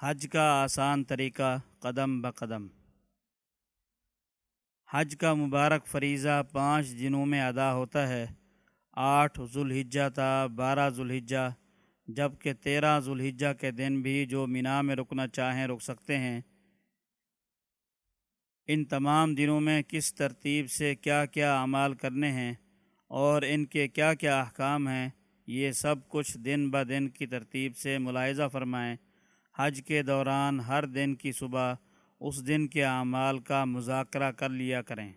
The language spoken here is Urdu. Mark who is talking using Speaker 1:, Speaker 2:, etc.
Speaker 1: حج کا آسان طریقہ قدم بقدم۔ حج کا مبارک فریضہ پانچ دنوں میں ادا ہوتا ہے۔ آٹھ ذوالحجہ تا بارہ ذوالحجہ جبکہ تیرہ ذوالحجہ کے دن بھی جو مینا میں رکنا چاہیں رک سکتے ہیں۔ ان تمام دنوں میں کس ترتیب سے کیا کیا اعمال کرنے ہیں اور ان کے کیا کیا احکام ہیں، یہ سب کچھ دن بہ دن کی ترتیب سے ملاحظہ فرمائیں۔ حج کے دوران ہر دن کی صبح، اس دن کے اعمال کا مذاکرہ کر لیا کریں۔